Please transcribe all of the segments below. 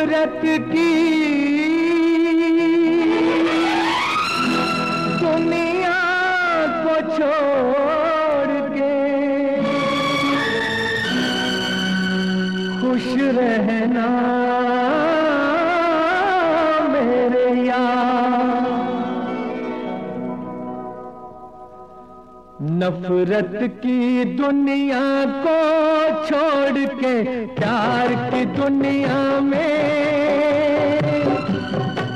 नफरत की। दुनिया को छोड़ के। खुश रहना। नफरत की दुनिया को छोड़ के प्यार की दुनिया में।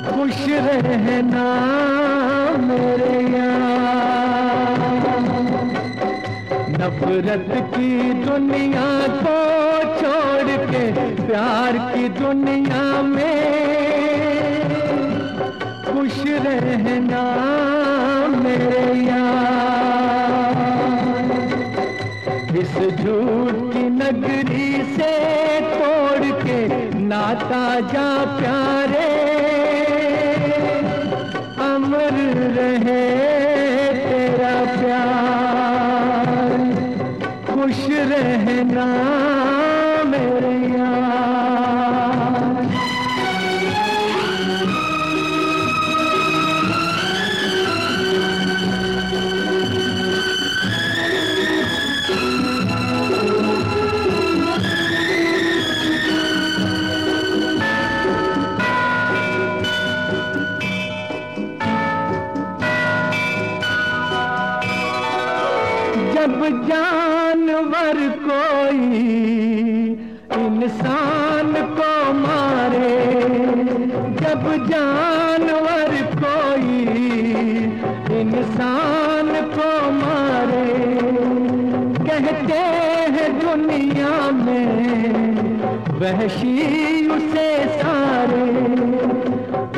खुश रहना मेरे यार। नफरत की दुनिया को छोड़ के प्यार की दुनिया में। खुश रहना मेरे इस झूठ नगरी से तोड़ के नाता जा प्यारे। अमर रहे तेरा प्यार। खुश रहना जानवर कोई इंसान को मारे। जब जानवर कोई इंसान को मारे, कहते हैं दुनिया में वहशी उसे सारे।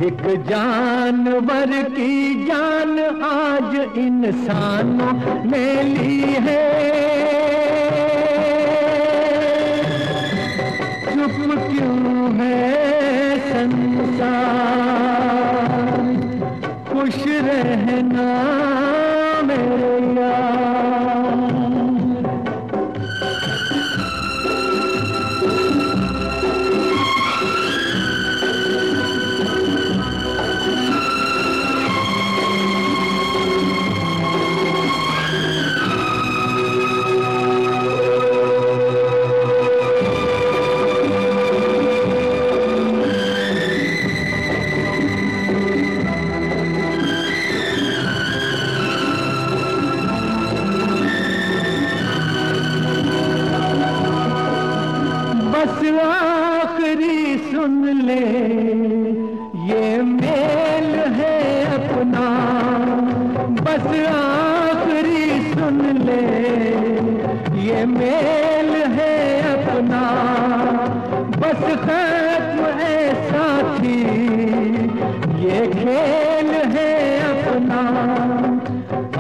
एक जानवर की जान आज इंसानों ने ली है। चुप क्यों है संसार? खुश रहना मेरे मेल है अपना। बस आखिरी सुन ले। ये मेल है अपना। बस खत्म है साथी। ये खेल है अपना।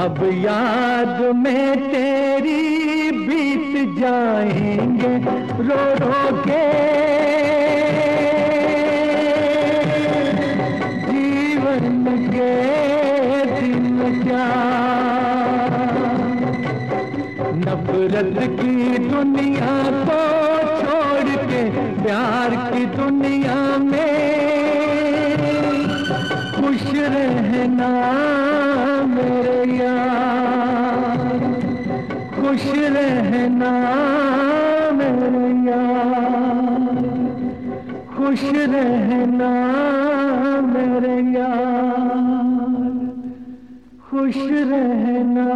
अब याद में तेरी बीत जाएँगे। रो रो के नफरत की दुनिया को छोड़ के प्यार की दुनिया में। खुश रहना मेरे यार। खुश रहना मेरे यार। खुश रहना मेरे यार। खुश रहना